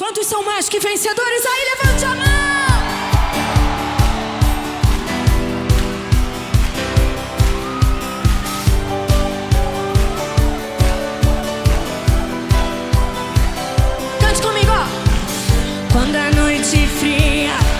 Quantos são mais que vencedores? Aí levante a mão! Cante comigo. Quando a noite fria.